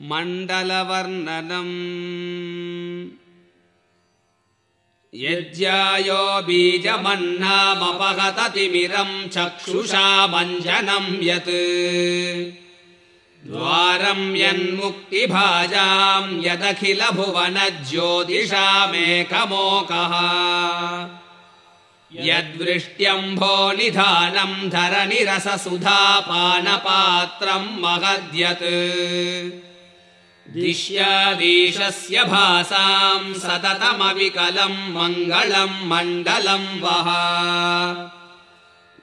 मण्डलवर्णनम्। यज्ञायो बीजमन्नामपगततिमिरम् चक्षुषा मञ्जनम् यत्। द्वारम् यन्मुक्तिभाजाम् यदखिल भुवन ज्योतिषामेकमोकः यद्वृष्ट्यम्भो निधानम् धरनिरससुधापानपात्रम् महद्यत् दिश्यादीशस्य भासाम् सततमविकलम् मङ्गलम् मण्डलम् वः।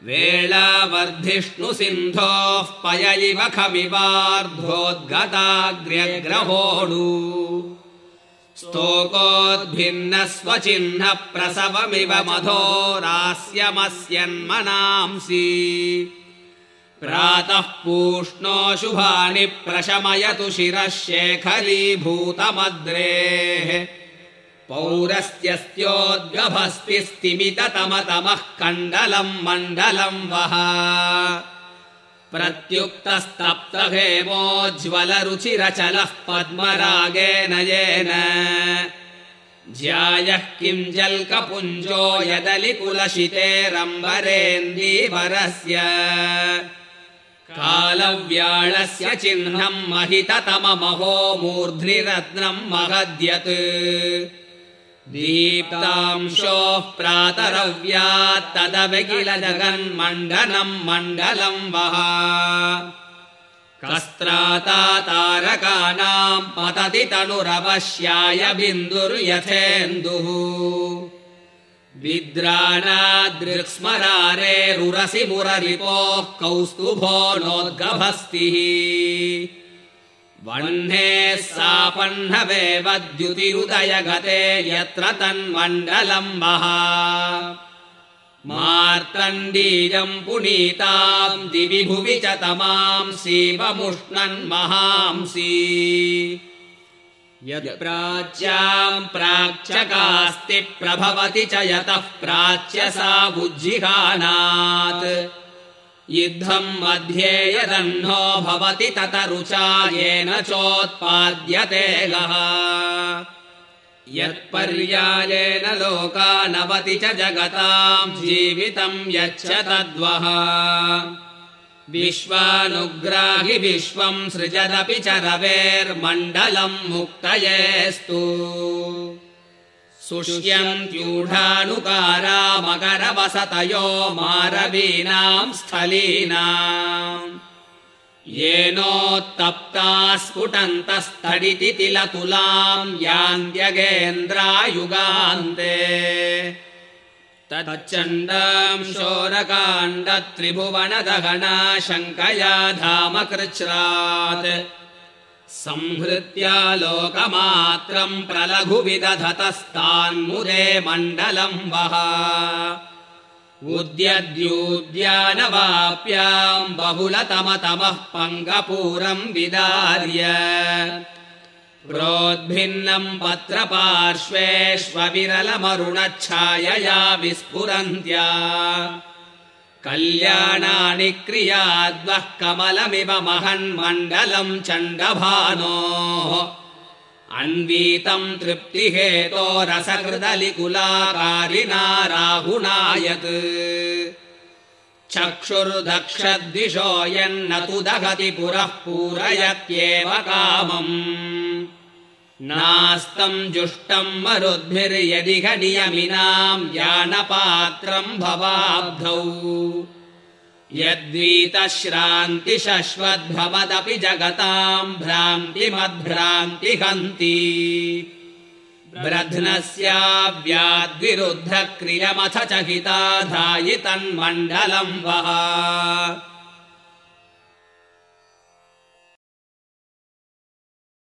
वेळावर्धिष्णुसिन्धोः पय इव खविवार्धोद्गताग्र्यग्रहोणु स्तोकोद्भिन्न स्वचिह्न मधोरास्यमस्यन्मनांसि प्रातः पूष्णो शुभानि प्रशमयतु शिरः शेखरीभूतमद्रेः। पौरस्त्यस्त्योद्गभस्तिस्तिमिततमतमः कण्डलम् मण्डलम् वः। प्रत्युक्तस्तप्तहेमोज्ज्वलरुचिरचलः पद्मरागेन येन। ज्यायः किम् जल्कपुञ्जो यदलिकुलशितेरम्बरेन्दीवरस्य कालव्याळस्य चिह्नम् महिततममहो मूर्ध्निरत्नम् महद्यत्। दीप्तांशोः प्रातरव्यात्तदविकिल जगन्मण्डनम् मण्डलम् वः। कस्त्राता तारकानाम् पतति तनुरवश्याय बिन्दुर्यथेन्दुः विद्राणादृक्स्मरारेरुरसि मुररिपोः कौस्तुभो नोद्गभस्तिः। वह्नेः सापह्नवेवद्युतिरुदयगते यत्र तन्मण्डलम् महा मार्तण्डीयम् पुनीताम् दिवि भुवि च तमाम् सीवमुष्णन्महांसि यत्प्राच्याम् प्राच्यकास्ति प्रभवति च यतः प्राच्य सा बुज्जिहानात् युद्धम् मध्ये यदह्नो भवति तत रुचा येन चोत्पाद्यते गः। यत्पर्यायेन लोकानवति च जगताम् जीवितम् यच्च तद्वः विश्वानुग्राहि विश्वम् सृजदपि च रवेर्मण्डलम् मुक्तयेस्तु। सुष्यन्त्यूढानुकारा मकरवसतयो मारवीणाम् स्थलीनाम्। येनोत्तप्ता स्फुटन्तस्तडिति तिलतुलाम् यान्त्यगेन्द्रायुगान्ते तच्चण्डाम् शोरकाण्ड त्रिभुवनदहना शङ्कया धामकृच्छ्रात्। संहृत्या लोकमात्रम् प्रलघु विदधतस्तान्मुदे मण्डलम् वः। उद्यद्यूद्यानवाप्याम् बहुलतमतमः पङ्गपूरम् विदार्य प्रोद्भिन्नम् पत्रपार्श्वेष्वविरलमरुणच्छायया विस्फुरन्त्या। कल्याणानि क्रियाद्वः कमलमिव महन्मण्डलम् चण्डभानोः। अन्वीतम् तृप्तिहेतो रसकृदलिकुलाकारिना राहुणायत् चक्षुर्दक्षद्दिशो यन्न तु दहति पुरः पूरयत्येव कामम्। नास्तम् जुष्टम् मरुद्भिर्यदिह नियमिनाम् यानपात्रम् भवाब्धौ। यद्वीतश्रान्तिशश्वद्भवदपि जगताम् ब्रध्नस्याव्याद्विरुद्धक्रियमथ च हिताधायि तन्मण्डलम् वः